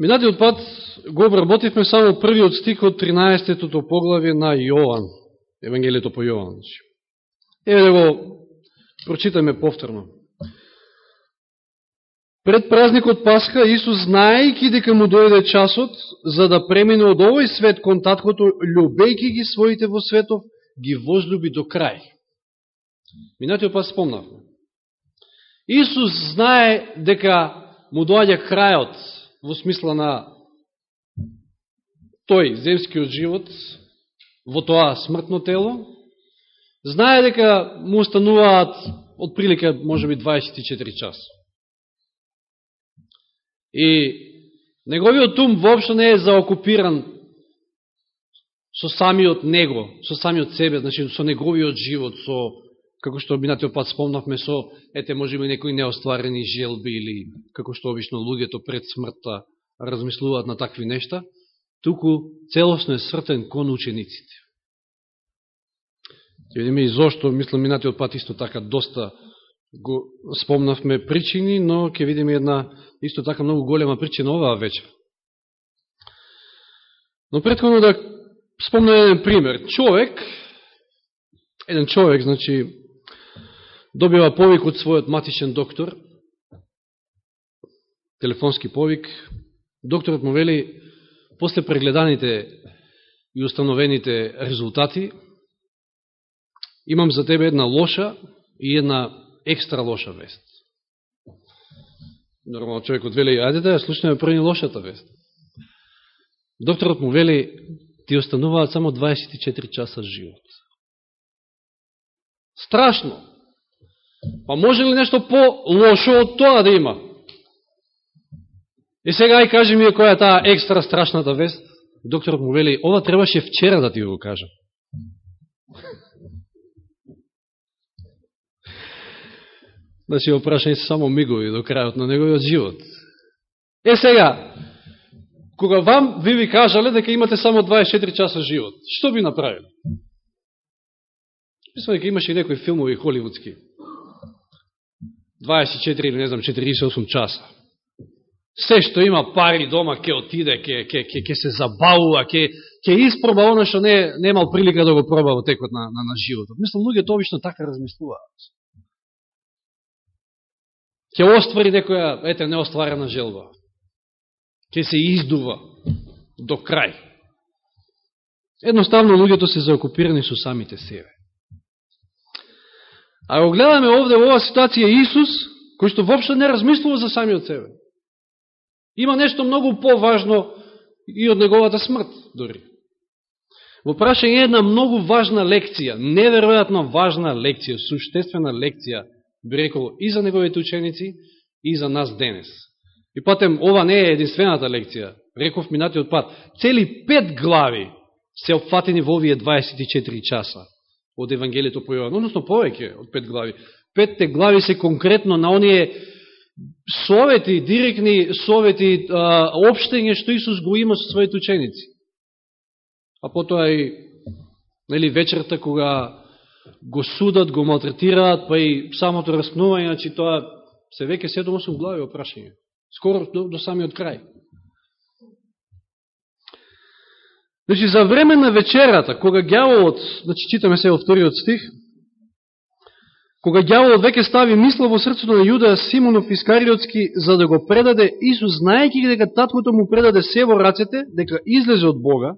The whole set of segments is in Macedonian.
Минатиот пат го обработивме само првиот стих од 13-тото поглавје на Јован, Евангелието по Јован. Значи. Еве да го прочитаме повторно. Пред празникот Пасха, Исус, знаејќи дека му дојде часот, за да премине од овој свет кон таткото, љубејќи ги своите во светов, ги возлюби до крај. Минатиот пат спомнавме. Исус знае дека му доаѓа крајот во смисла на тој земскиот живот, во тоа смртно тело, знае дека му остануваат од прилика, може би, 24 час. И неговиот ум воопшто не е заокупиран со самиот него, со самиот себе, значи со неговиот живот, со како што минатиот пат спомнавме со, ете, може би некои неостварени желби или како што обично луѓето пред смртта размислуваат на такви нешта, туку целосно е сртен кон учениците. Ќе видиме и зошто, мислам, минатиот пат исто така доста го спомнавме причини, но ќе видиме една исто така многу голема причина оваа вечер. Но предходно да спомнам еден пример. Човек, еден човек, значи, добива повик од својот матичен доктор, телефонски повик, докторот му вели, после прегледаните и установените резултати, имам за тебе една лоша и една екстра лоша вест. Нормално човекот вели, ајде да ја слушнеме први лошата вест. Докторот му вели, ти остануваат само 24 часа живот. Страшно! Па може ли нешто по-лошо од тоа да има? И сега ај кажи ми која е таа екстра страшната вест. Докторот му вели, ова требаше вчера да ти го кажа. Значи, опрашани се само мигови до крајот на неговиот живот. Е сега, кога вам ви ви кажале дека имате само 24 часа живот, што би направили? Мислам дека имаше и некои филмови холивудски. 24 или не знам 48 часа. Се што има пари дома ќе отиде, ќе, ќе, ќе, ќе се забавува, ќе, ќе испроба оно што не, не имал прилика да го проба во текот на, на, на животот. Мислам, луѓето обично така размислуваат. Ќе оствари некоја, ете, неостварена желба. Ќе се издува до крај. Едноставно, луѓето се заокупирани со самите себе. А го гледаме овде во оваа ситуација Исус, кој што вопшто не размислува за самиот себе. Има нешто многу поважно и од неговата смрт, дори. Во прашање една многу важна лекција, неверојатно важна лекција, суштествена лекција, би рекол и за неговите ученици, и за нас денес. И потем, ова не е единствената лекција, реков минатиот пат, цели пет глави се опфатени во овие 24 часа од Евангелието по Јован, односно повеќе од пет глави. Петте глави се конкретно на оние совети, директни совети, обштење што Исус го има со своите ученици. А потоа и нели, вечерта кога го судат, го малтретираат, па и самото раснување, значи тоа се веќе 7-8 глави опрашање. Скоро до, до самиот крај. Значи, за време на вечерата, кога гјаволот, значи, читаме се во вториот стих, кога гјаволот веќе стави мисла во срцето на Јуда Симонов Искариотски за да го предаде Исус, знаејќи дека таткото му предаде се во рацете, дека излезе од Бога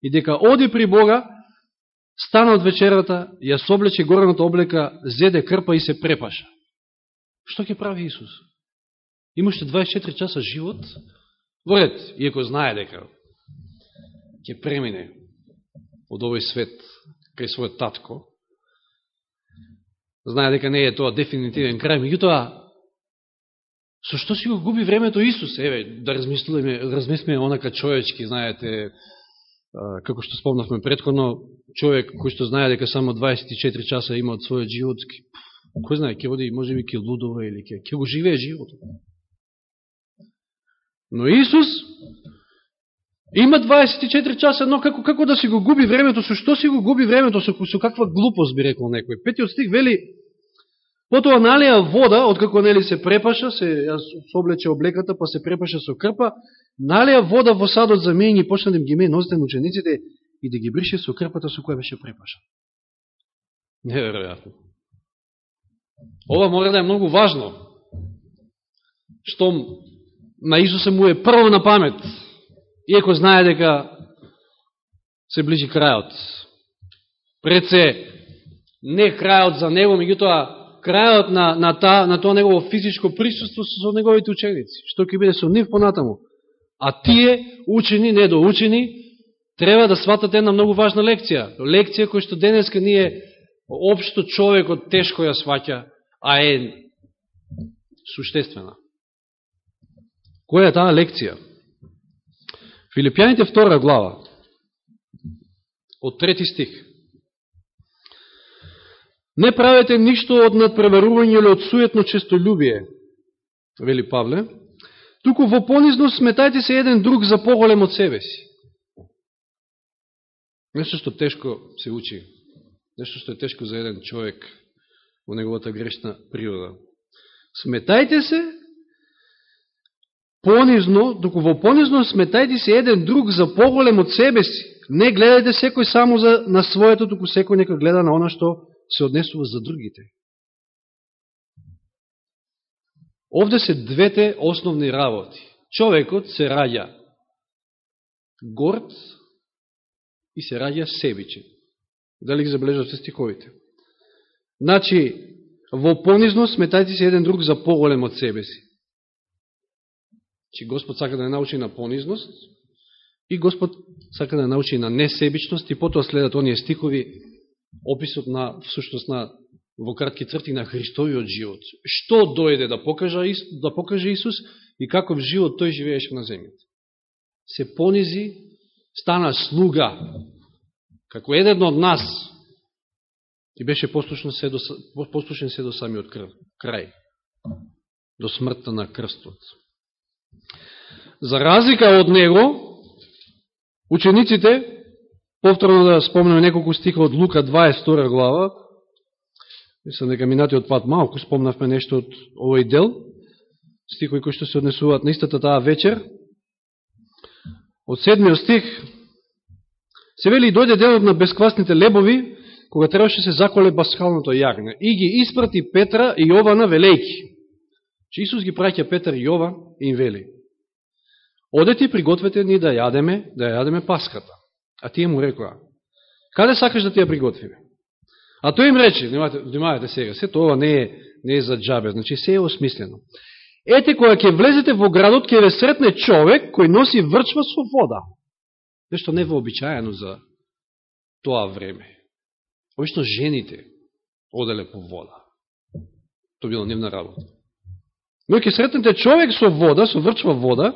и дека оди при Бога, стана од вечерата, ја соблече горената облека, зеде крпа и се препаша. Што ќе прави Исус? Имаше 24 часа живот, во ред, иако знае дека ќе премине од овој свет кај својот татко, знае дека не е тоа дефинитивен крај, меѓутоа, со што си го губи времето Исус? Еве, да размислиме, размислиме онака човечки, знаете, како што спомнавме предходно, човек кој што знае дека само 24 часа има од својот живот, кој знае, ќе води, може би, ќе лудова или ќе, ќе го живее животот. Но Исус Има 24 часа, но како, како да си го губи времето, со што си го губи времето, со, со каква глупост би рекол некој. Петиот стих вели, Потоа налија вода, откако нели се препаша, се, облече облеката, па се препаша со крпа, налија вода во садот за мејни и почна да им ги меј нозите на учениците и да ги брише со крпата со која беше препашан. Неверојатно. Ова мора да е многу важно. Што на Исуса му е прво на памет, иако знае дека се ближи крајот. Пред се не крајот за него, меѓутоа крајот на, на, та, на тоа негово физичко присуство со неговите ученици, што ќе биде со нив понатаму. А тие, учени, недоучени, треба да сватат една многу важна лекција. Лекција која што денеска ние обшто човекот тешко ја сваќа, а е суштествена. Која е таа лекција? Филипјаните втора глава, од трети стих. Не правете ништо од надпреварување или од суетно честолюбие, вели Павле, туку во понизност сметајте се еден друг за поголем од себе си. Нешто што тешко се учи, нешто што е тешко за еден човек во неговата грешна природа. Сметајте се понизно, доку во понизно сметајте се еден друг за поголем од себе си. Не гледајте секој само за, на своето, туку секој нека гледа на она што се однесува за другите. Овде се двете основни работи. Човекот се раѓа горд и се раѓа себичен. Дали ги забележавте стиховите? Значи, во понизно сметајте се еден друг за поголем од себе си. Чи Господ сака да не научи на понизност и Господ сака да не научи на несебичност и потоа следат оние стикови описот на, всушност на, во кратки црти на Христовиот живот. Што дојде да покаже, да покаже Исус и каков живот тој живееше на земјата. Се понизи, стана слуга, како еден од нас, и беше послушен се до, послушен се до самиот крв, крај, до смртта на крстот. За разлика од него, учениците Повторно да спомнеме неколку стиха од Лука 22 глава. Мислам дека минатиот пат малку спомнавме нешто од овој дел. Стихови кои што се однесуваат на истата таа вечер. Од седмиот стих се вели и дојде денот на бесквасните лебови, кога требаше се заколе басхалното јагне. И ги испрати Петра и Јована велејки. Че Исус ги праќа Петар и Јован и им вели. Одете и пригответе ни да јадеме, да јадеме паската. А тие му рекоа, каде сакаш да ти ја приготвиме? А тој им рече, внимавате сега, се тоа не е, не е за джабе, значи се е осмислено. Ете, кога ќе влезете во градот, ќе ве сретне човек кој носи врчва со вода. Нешто невообичаено за тоа време. Обично жените оделе по вода. Тоа било нивна работа. Но ќе сретнете човек со вода, со врчва вода,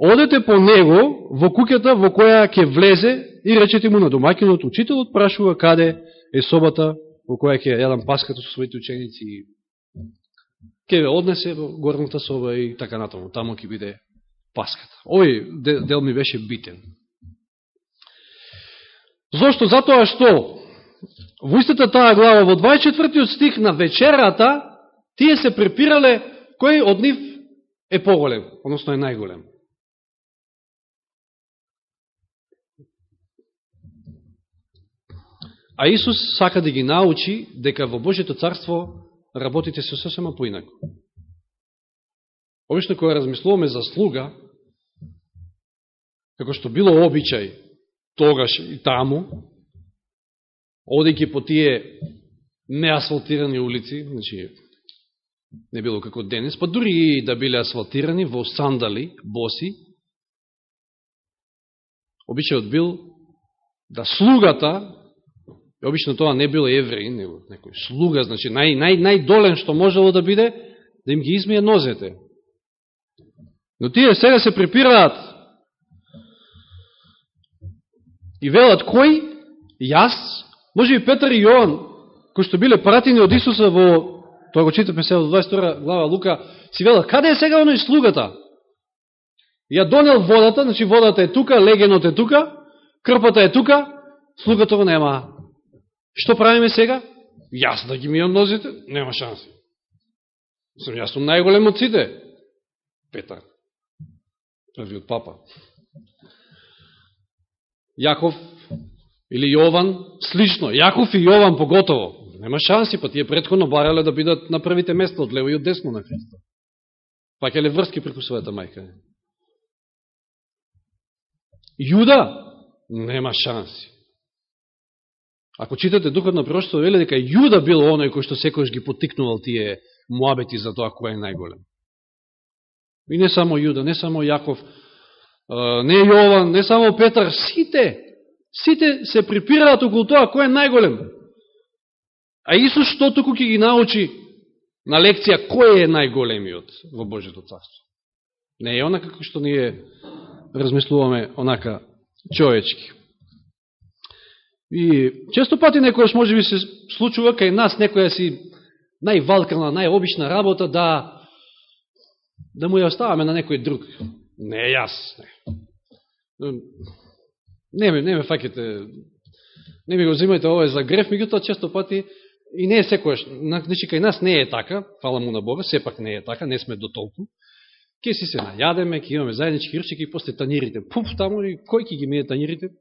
Одете по него во куќата во која ќе влезе и речете му на домакинот, учителот прашува каде е собата во која ќе јадам паската со своите ученици и ќе ве однесе во горната соба и така натаму. Таму ќе биде паската. Овој дел ми беше битен. Зошто? Затоа што во истата таа глава, во 24 стих на вечерата, тие се препирале кој од нив е поголем, односно е најголем. А Исус сака да ги научи дека во Божето царство работите се сосема поинако. Обично кога размислуваме за слуга, како што било обичај тогаш и таму, одејќи по тие неасфалтирани улици, значи не било како денес, па дури и да биле асфалтирани во сандали, боси, обичајот бил да слугата И обично тоа не бил евреин, него некој слуга, значи нај, нај, најдолен што можело да биде, да им ги измие нозете. Но тие сега се припираат и велат кој? Јас? Може би Петар и Јован, кои што биле пратени од Исуса во, тоа го читавме сега во 22 глава Лука, си велат, каде е сега оној слугата? Ја донел водата, значи водата е тука, легенот е тука, крпата е тука, слугата го нема. Што правиме сега? Јас да ги мијам нозите, нема шанси. Сам јас сум најголем од сите. Петар. Првиот папа. Јаков или Јован, слично. Јаков и Јован поготово. Нема шанси, па тие предходно барале да бидат на првите места од лево и од десно на Христа. Па е ле врски преку својата мајка. Јуда нема шанси. Ако читате Духот на пророќство, веле дека Јуда бил оној кој што секојаш ги потикнувал тие муабети за тоа кој е најголем. И не само Јуда, не само Јаков, не Јован, не само Петар, сите, сите се припираат околу тоа кој е најголем. А Исус што току ќе ги научи на лекција кој е најголемиот во Божето царство? Не е онака како што ние размислуваме онака човечки. И често пати некојаш може би се случува кај нас некоја си највалкана, најобична работа да да му ја оставаме на некој друг. Не јас. Не. Не ме, не ме факете, не ми го взимајте ова за греф, меѓутоа често пати и не е секојаш, значи кај нас не е така, фала му на Бога, сепак не е така, не сме до толку. Ке си се најадеме, ке имаме заеднички ручики после танирите. Пуп таму и кој ќе ги мие танирите?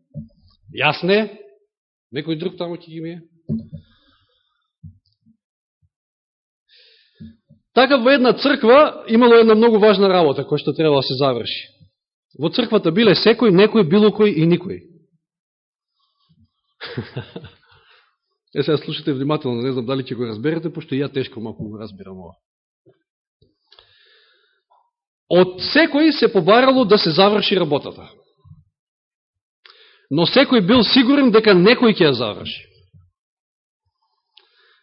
Јас не, Некој друг таму ќе ги мие? Така во една црква имало една многу важна работа која што треба да се заврши. Во црквата биле секој, некој, било кој и никој. е сега слушате внимателно, не знам дали ќе го разберете, пошто ја тешко малку го разбирам ова. Од секој се побарало да се заврши работата но секој бил сигурен дека некој ќе ја заврши.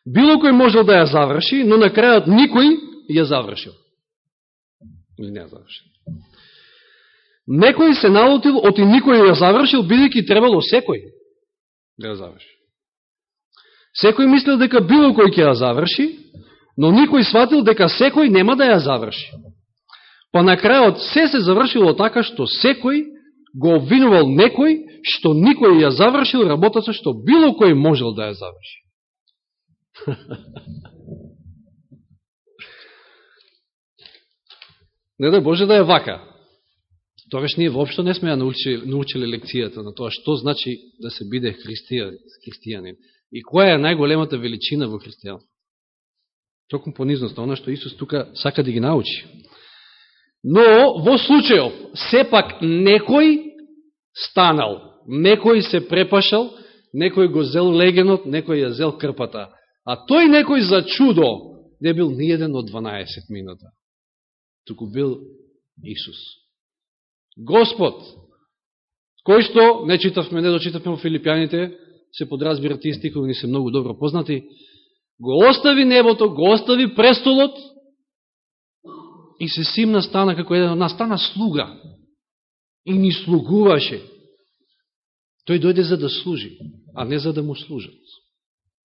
Било кој можел да ја заврши, но на крајот никој ја завршил. Или не ја завршил. Некој се налутил, оти никој ја завршил, бидејќи требало секој да ја заврши. Секој мислил дека било кој ќе ја заврши, но никој сватил дека секој нема да ја заврши. Па на крајот се се завршило така што секој го обвинувал некој што никој ја завршил работата што било кој можел да ја заврши. не да Боже да е вака. Тогаш ние воопшто не сме ја научили, научили лекцијата на тоа што значи да се биде христијан христијанин и која е најголемата величина во христијанство. Токму понизност, оно што Исус тука сака да ги научи. Но во случајов, сепак некој станал, некој се препашал, некој го зел легенот, некој ја зел крпата. А тој некој за чудо не бил ни еден од 12 минута. Туку бил Исус. Господ, кој што, не читавме, не дочитавме во Филипјаните, се подразбира тие стихови, ни се многу добро познати, го остави небото, го остави престолот, и се симна стана како еден од нас, стана слуга. И ни слугуваше. Тој дојде за да служи, а не за да му служат.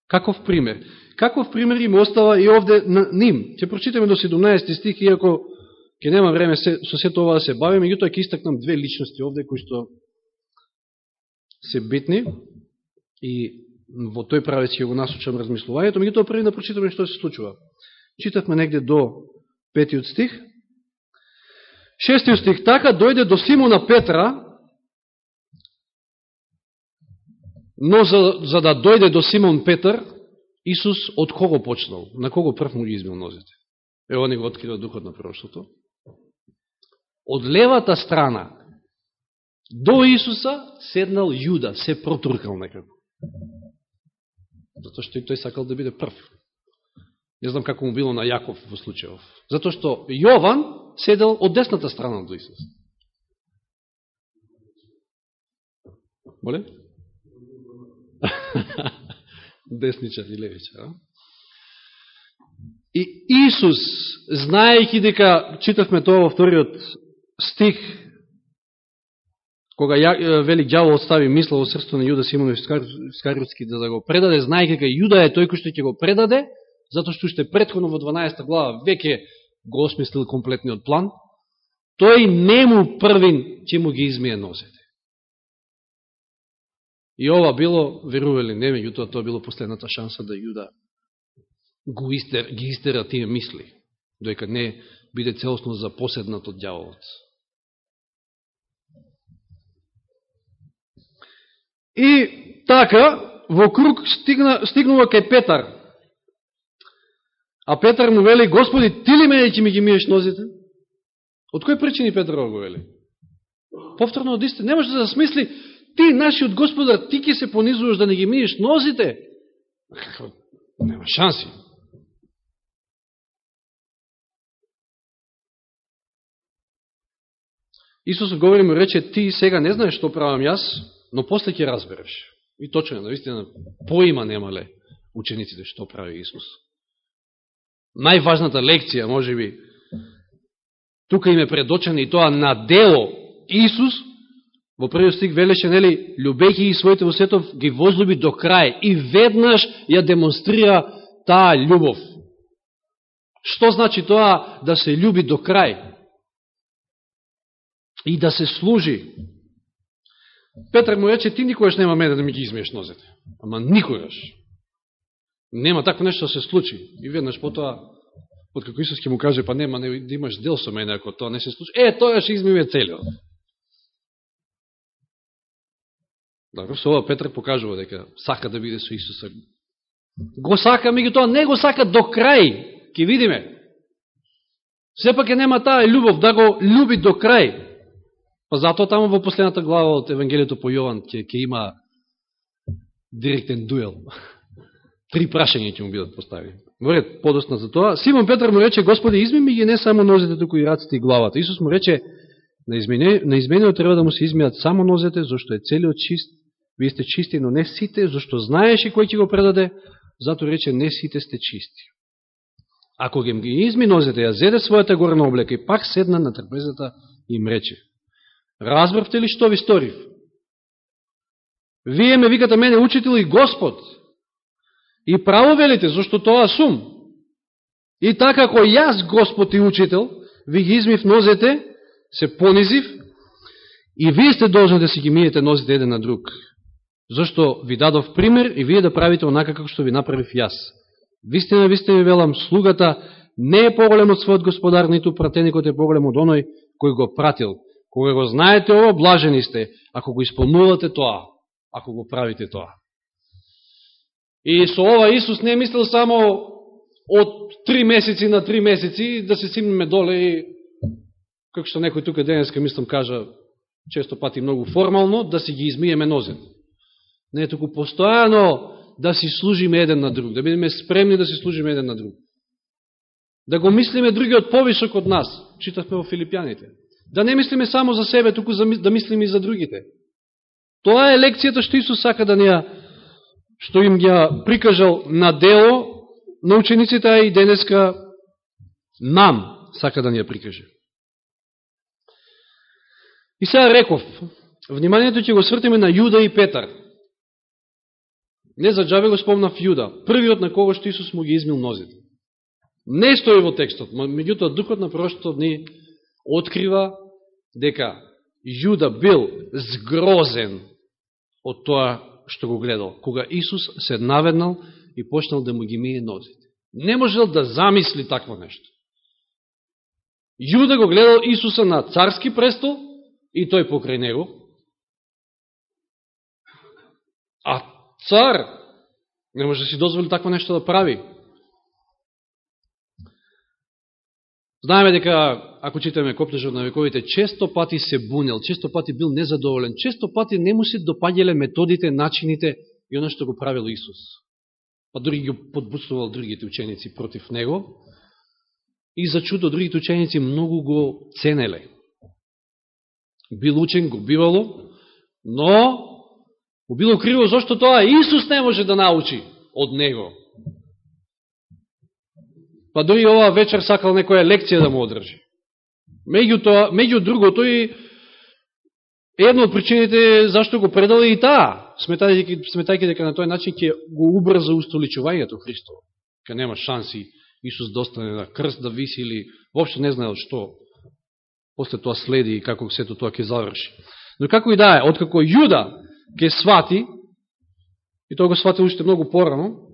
Каков пример? Каков пример им остава и овде на ним? Ќе прочитаме до 17 стих, иако ќе нема време се, со сето ова да се бавиме, меѓутоа ќе истакнам две личности овде, кои што се битни и во тој правец ќе го насочам размислувањето, меѓутоа први да прочитаме што се случува. Читавме негде до петиот стих. Шестиот стих, така дојде до Симона Петра, но за, за да дојде до Симон Петр, Исус од кого почнал? На кого прв му ги измил нозите? Ево не го открива духот на прошлото. Од левата страна до Исуса седнал Јуда, се протуркал некако. Затоа што и тој сакал да биде прв. Не знам како му било на Јаков во случајов. Затоа што Јован седел од десната страна до Исус. Моле? Десничар и левичар. А? И Исус, знаејќи дека, читавме тоа во вториот стих, кога ја, велик ѓавол остави мисла во срцето на Јуда Симонови Искариотски да го предаде, знаејќи дека Јуда е тој кој што ќе го предаде, затоа што уште предходно во 12 глава веќе го осмислил комплетниот план, тој нему првин ќе му ги измие нозете. И ова било, верували не, меѓутоа тоа било последната шанса да Јуда го истер, ги истера тие мисли, доека не биде целосно запоседнат од дјаволот. И така, во круг стигна, стигнува кај Петар. А Петар му вели, Господи, ти ли мене ќе ми ги миеш нозите? Од кој причини Петар го вели? Повторно од истина. Не може да смисли, ти, нашиот Господар, ти ќе се понизуваш да не ги миеш нозите? Нема шанси. Исус говори му рече, ти сега не знаеш што правам јас, но после ќе разбереш. И точно е, наистина, поима немале учениците што прави Исус. Најважната лекција, може би, тука им е предочена и тоа на дело Исус, во првиот стих велеше, нели, любејќи и своите во светов, ги возлюби до крај и веднаш ја демонстрира таа љубов. Што значи тоа да се љуби до крај? и да се служи. Петар му рече, ти никогаш нема мене да ми ги измееш нозете. Ама никогаш. Нема такво нешто да се случи. И веднаш потоа, од како Исус ќе му каже, па нема не, да имаш дел со мене ако тоа не се случи. Е, тоа ќе измиве целиот. Добро, со ова Петр покажува дека сака да биде со Исуса. Го сака, меѓу тоа не го сака до крај. Ке видиме. Сепак е нема таа љубов да го љуби до крај. Па затоа таму во последната глава од Евангелието по Јован ќе, ќе има директен дуел. Три прашања ќе му бидат поставени. Морет, подосна за тоа. Симон Петар му рече, Господи, измими ги не само нозете, туку и раците и главата. Исус му рече, на, измене, на изменео треба да му се измијат само нозете, зашто е целиот чист. Вие сте чисти, но не сите, зашто знаеше кој ќе го предаде, зато рече, не сите сте чисти. Ако ги изми нозете, ја зеде својата горна облека и пак седна на трпезата и им рече, Разбравте ли што ви сторив? Вие ме викате мене учител и Господ. И право велите, зашто тоа сум. И така ако јас, Господ и учител, ви ги измив нозете, се понизив, и вие сте должни да си ги миете нозите еден на друг. Зашто ви дадов пример и вие да правите онака како што ви направив јас. Вистина, вистина ви велам, слугата не е поголем од својот господар, ниту пратеникот е поголем од оној кој го пратил. Кога го знаете ово, блажени сте, ако го исполнувате тоа, ако го правите тоа. И со ова Исус не мислил само од три месеци на три месеци да се симнеме доле и, како што некој тука денеска мислам кажа, често пати многу формално, да си ги измиеме нозен. Не, туку постојано да си служиме еден на друг, да бидеме спремни да си служиме еден на друг. Да го мислиме другиот повисок од нас, читавме во Филипјаните. Да не мислиме само за себе, туку да мислиме и за другите. Тоа е лекцијата што Исус сака да неа, што им ја прикажал на дело на учениците, а и денеска нам сака да ни ја прикаже. И сега реков, вниманието ќе го свртиме на Јуда и Петар. Не за джабе го спомнав Јуда, првиот на кого што Исус му ги измил нозите. Не стои во текстот, меѓутоа духот на проштот ни открива дека Јуда бил згрозен од тоа што го гледал, кога Исус се наведнал и почнал да му ги мие нозите. Не можел да замисли такво нешто. Јуда го гледал Исуса на царски престол и тој покрај него. А цар не може да си дозволи такво нешто да прави. Знаеме дека, ако читаме Коптежот на вековите, често пати се бунел, често пати бил незадоволен, често пати не му се допаѓале методите, начините и оно што го правил Исус. Па дори ги подбуствувал другите ученици против него. И за чудо другите ученици многу го ценеле. Бил учен, го бивало, но го било криво зашто тоа Исус не може да научи од него. Па дори ова вечер сакал некоја лекција да му одржи. Меѓу, тоа, меѓу другото и една од причините зашто го предала и таа, сметајќи, сметајќи дека на тој начин ќе го убрза устоличувањето Христово. Ка нема шанси Исус да на крст да виси или воопшто не знаел што после тоа следи и како сето тоа ќе заврши. Но како и да е, откако Јуда ќе свати, и тоа го свати уште многу порано,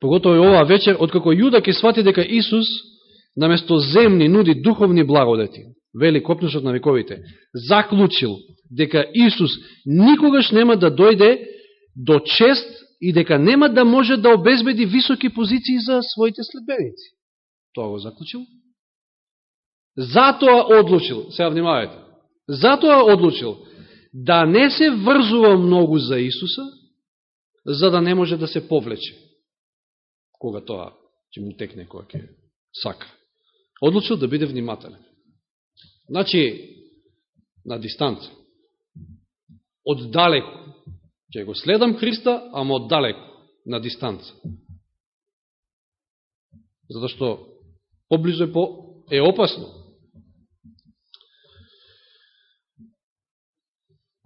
Поготово и оваа вечер, откако Јуда ке свати дека Исус наместо земни нуди духовни благодати, вели копнушот на вековите, заклучил дека Исус никогаш нема да дојде до чест и дека нема да може да обезбеди високи позиции за своите следбеници. Тоа го заклучил. Затоа одлучил, сега внимавајте, затоа одлучил да не се врзува многу за Исуса, за да не може да се повлече, кога тоа ќе му текне, кога ќе сака. Одлучил да биде внимателен. Значи, на дистанца. Оддалеку. Ќе го следам Христа, ама оддалеку, на дистанца. Зато што поблизо е, по, е опасно.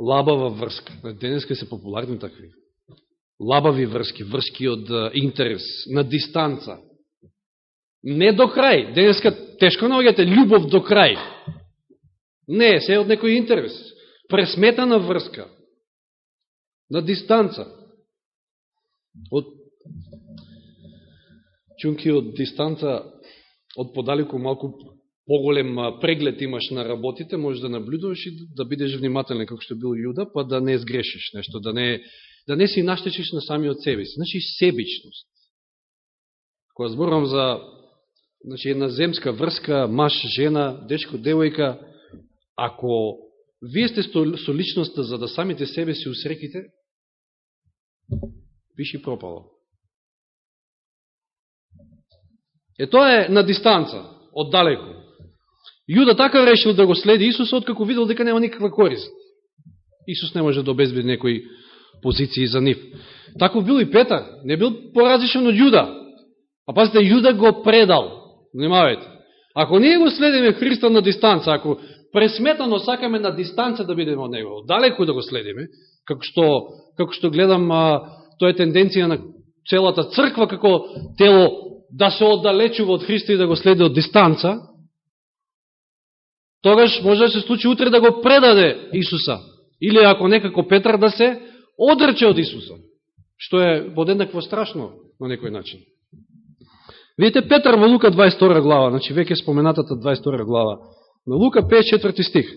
Лабава врска. Денеска се популарни такви. Лабави врски, врски од интерес, на дистанца. Не до крај. Денеска тешко наоѓате љубов до крај. Не, се од некој интерес. Пресметана врска. На дистанца. Од чунки од дистанца, од подалеку малку поголем преглед имаш на работите, можеш да наблюдуваш и да бидеш внимателен, како што бил Јуда, па да не сгрешиш нешто, да не, да не си наштечиш на самиот себе си. Значи, себичност. Кога зборувам за значи, една земска врска, маш, жена, дечко, девојка, ако вие сте со личноста за да самите себе си усреките, пиши пропало. Е, тоа е на дистанца, оддалеко. Јуда така решил да го следи Исус, откако видел дека нема никаква корист. Исус не може да обезбеди некој позиции за нив. Таков бил и Петар, не бил поразличен од Јуда. А пазите, Јуда го предал. Внимавајте. Ако ние го следиме Христа на дистанца, ако пресметано сакаме на дистанца да бидеме од Него, далеко да го следиме, како што, како што гледам, а, тоа е тенденција на целата црква како тело да се оддалечува од Христа и да го следи од дистанца, тогаш може да се случи утре да го предаде Исуса. Или ако некако Петар да се одрче од Исуса. Што е подеднакво страшно на некој начин. Видите Петар во Лука 22 глава, значи веќе споменатата 22 глава. На Лука 5 стих.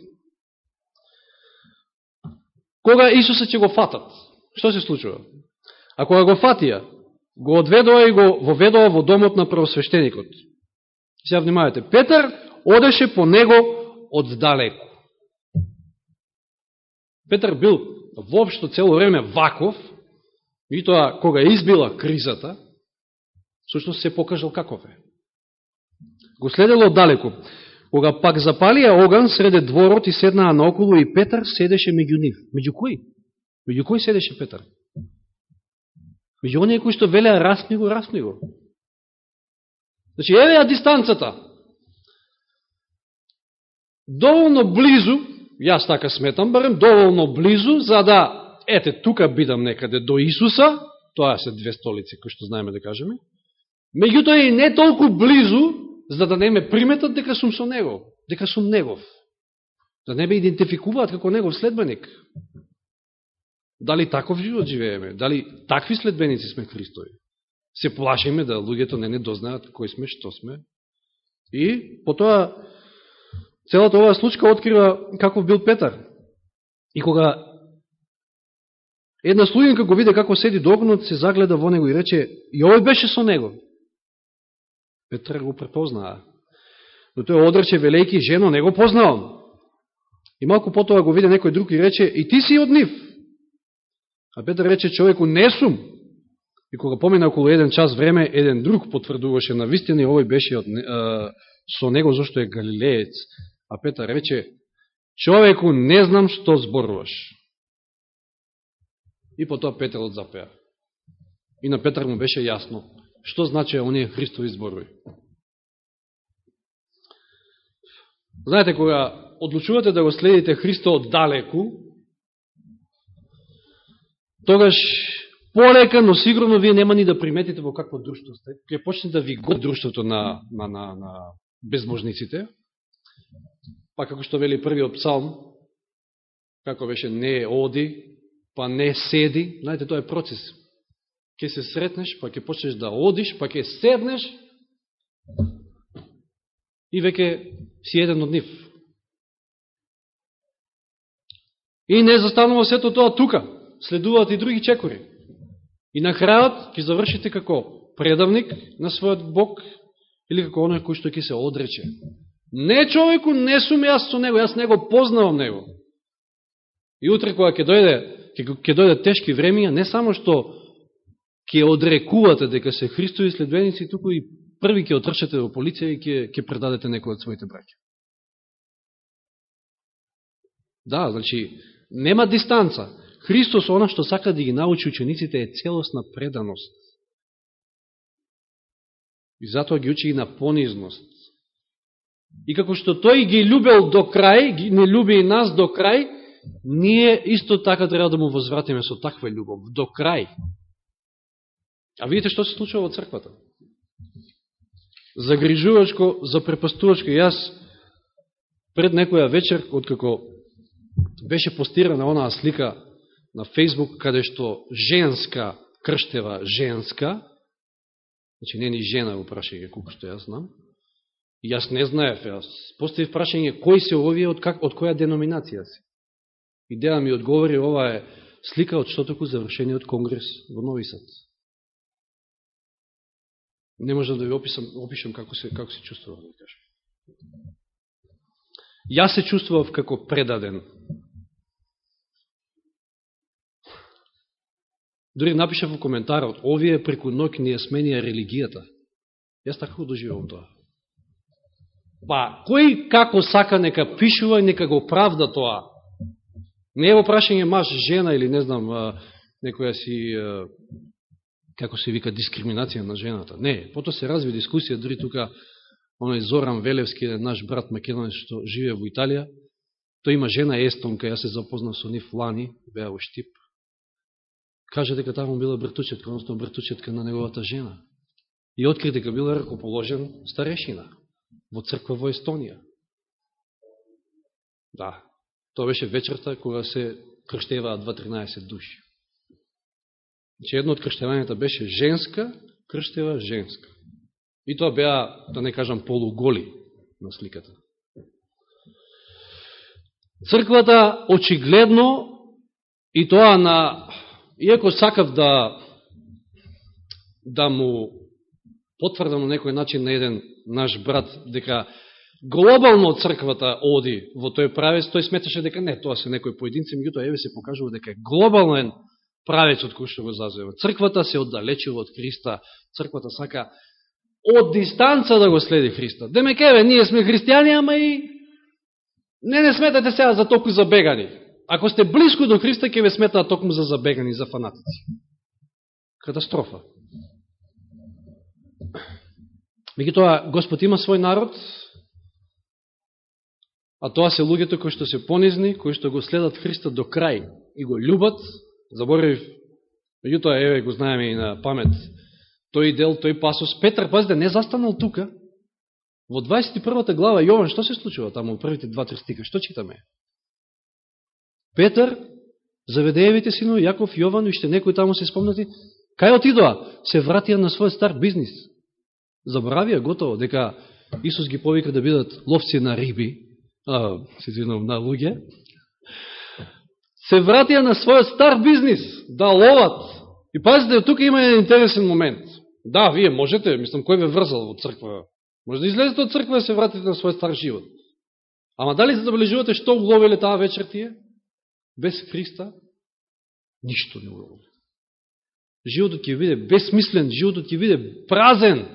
Кога Исуса ќе го фатат, што се случува? А кога го фатија, го одведува и го воведува во домот на правосвещеникот. Сега внимавате, Петар одеше по него оддалеку. Петар бил воопшто цело време ваков, и тоа кога избила кризата, сушност се покажал каков е. Го следело оддалеку. Кога пак запалија оган среде дворот и седнаа наоколу и Петар седеше меѓу нив. Меѓу кој? Меѓу кој седеше Петар? Меѓу оние кои што велеа расни го, расни го. Значи, еве ја дистанцата. Доволно близу, јас така сметам, барем доволно близу, за да, ете, тука бидам некаде до Исуса, тоа се две столици, кои што знаеме да кажеме, меѓутоа и не толку близу, за да не ме приметат дека сум со Него, дека сум Негов. Да не ме идентификуваат како Негов следбеник. Дали таков живот живееме? Дали такви следбеници сме Христови? Се плашиме да луѓето не не дознаат кој сме, што сме. И потоа целата оваа случка открива каков бил Петар. И кога една слугинка го виде како седи догнот се загледа во него и рече, и овој беше со него. Петар го препознаа. Но тој одрече велејки, жено, не го познавам. И малку потоа го виде некој друг и рече, и ти си од нив. А Петар рече човеку, не сум. И кога помина околу еден час време, еден друг потврдуваше на вистина и овој беше од, а, со него зашто е галилеец. А Петар рече, човеку, не знам што зборуваш. И потоа Петар запеа. И на Петар му беше јасно што значи оние Христови зборови. Знаете, кога одлучувате да го следите Христо од далеку, тогаш полека, но сигурно вие нема ни да приметите во какво друштво сте. Ке почне да ви го друштвото на, на, на, на безможниците. Па како што вели првиот псалм, како беше не оди, па не седи. Знаете, тоа е процес. ке се сретнеш, па ќе почнеш да одиш, па ќе седнеш и веќе си еден од нив. И не застанува сето тоа тука. Следуваат и други чекори. И на крајот ќе завршите како предавник на својот Бог или како оној кој што ќе се одрече. Не човеку, не сум јас со него, јас него познавам него. И утре кога ќе дојде, ќе дојде тешки времења, не само што ќе одрекувате дека се Христови следбеници, туку и први ќе отрчате во полиција и ќе, ќе предадете некој од своите браќа. Да, значи, нема дистанца. Христос, она што сака да ги научи учениците, е целосна преданост. И затоа ги учи и на понизност. И како што тој ги любел до крај, ги не люби и нас до крај, ние исто така треба да му возвратиме со таква љубов, до крај. А видите што се случува во црквата. Загрижувачко, запрепастувачко. Јас пред некоја вечер, откако беше постирана онаа слика на Фейсбук, каде што женска крштева женска, значи не ни жена го прашање, колко што јас знам, јас не знаев, јас поставив прашање, кој се овие, од, как, од која деноминација се? И Деја ми одговори, ова е слика од штотоку завршениот конгрес во Нови Сад. Не можам да ви описам, опишам како се, како се чувствувам, да кажам. Јас се чувствував како предаден. Дори напишав во коментарот, овие преку ноќ ни ја сменија религијата. Јас така го доживам тоа. Па, кој како сака нека пишува и нека го правда тоа. Не е во прашање маж, жена или не знам, некоја си како се вика, дискриминација на жената. Не, пото се разви дискусија, дори тука оној Зоран Велевски, наш брат македонец што живее во Италија, тој има жена естонка, јас се запознав со нив лани, беа во Штип. Каже дека таму била бртучетка, односно бртучетка на неговата жена. И откри дека била ракоположен старешина во црква во Естонија. Да, тоа беше вечерта кога се крштеваат 2-13 души. Значи, едно од крштевањата беше женска, крштева женска. И тоа беа, да не кажам, полуголи на сликата. Црквата очигледно и тоа на иако сакав да да му потврдам на некој начин на еден наш брат дека глобално црквата оди во тој правец, тој сметаше дека не, тоа се некои поединци, меѓутоа еве се покажува дека е глобален правецот кој што го зазема. Црквата се оддалечува од Христа, црквата сака од дистанца да го следи Христа. Демек, еве, ние сме христијани, ама и не не сметате сега за толку забегани. Ако сте близко до Христа, ќе ве сметаат токму за забегани, за фанатици. Катастрофа тоа, Господ има свој народ, а тоа се луѓето кои што се понизни, кои што го следат Христа до крај и го љубат, Заборавив, меѓутоа, еве, го знаеме и на памет, тој дел, тој пасос. Петр, пазите, не застанал тука. Во 21 глава Јован, што се случува таму првите два-три стика? Што читаме? Петр, Заведеевите сино, Јаков, Јован, уште некои таму се спомнати, кај отидоа? Се вратија на својот стар бизнис. Заборавија готово дека Исус ги повика да бидат ловци на риби, а, се извинувам, на луѓе, се вратија на својот стар бизнис, да ловат. И пазите, тука има еден интересен момент. Да, вие можете, мислам, кој ве врзал од црква? Може да излезете од црква и да се вратите на својот стар живот. Ама дали се забележувате што уловиле таа вечер тие? Без Христа? Ништо не уловиле. Животот ќе биде безсмислен, животот ќе биде празен,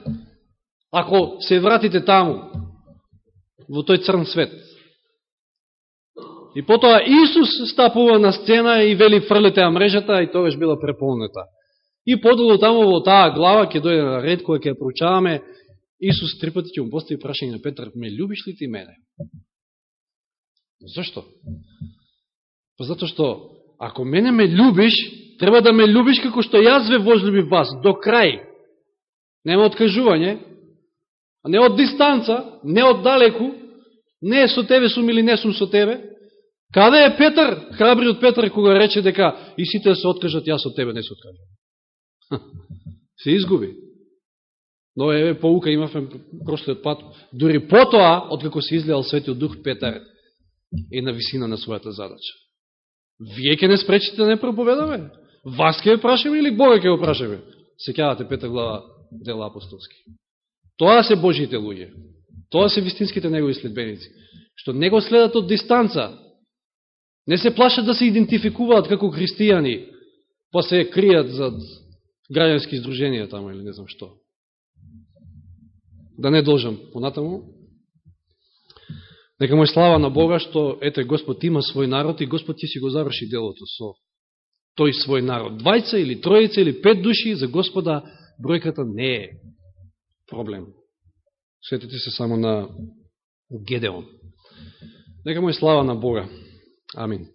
ако се вратите таму, во тој црн свет. И потоа Исус стапува на сцена и вели фрлете ја мрежата и тогаш била преполнета. И подолу таму во таа глава ќе дојде на ред која ќе проучаваме Исус три пати ќе му постави прашање на Петар, ме любиш ли ти мене? Зошто? Па затоа што ако мене ме любиш, треба да ме любиш како што јас ве возлюбив вас, до крај. Нема откажување, а не од дистанца, не од далеку, не е со тебе сум или не сум со тебе, Каде е Петар, храбриот Петар, кога рече дека и сите да се откажат, јас од тебе не се откажам. Се изгуби. Но еве поука имавме прошлиот пат, дури потоа, откако се излеал Светиот Дух Петар, е на висина на својата задача. Вие ќе не спречите да не проповедаме? Вас ќе прашаме или Бога ќе ја прашаме? Секјавате пета глава дела апостолски. Тоа се Божите луѓе. Тоа се вистинските негови следбеници. Што не го следат од дистанца. Не се плашат да се идентификуваат како христијани, па се кријат зад граѓански издруженија тама или не знам што. Да не должам понатаму. Нека му е слава на Бога што ете Господ има свој народ и Господ ќе си го заврши делото со тој свој народ. Двајца или тројца или пет души за Господа бројката не е проблем. Светите се само на Гедеон. Нека му е слава на Бога. Амин.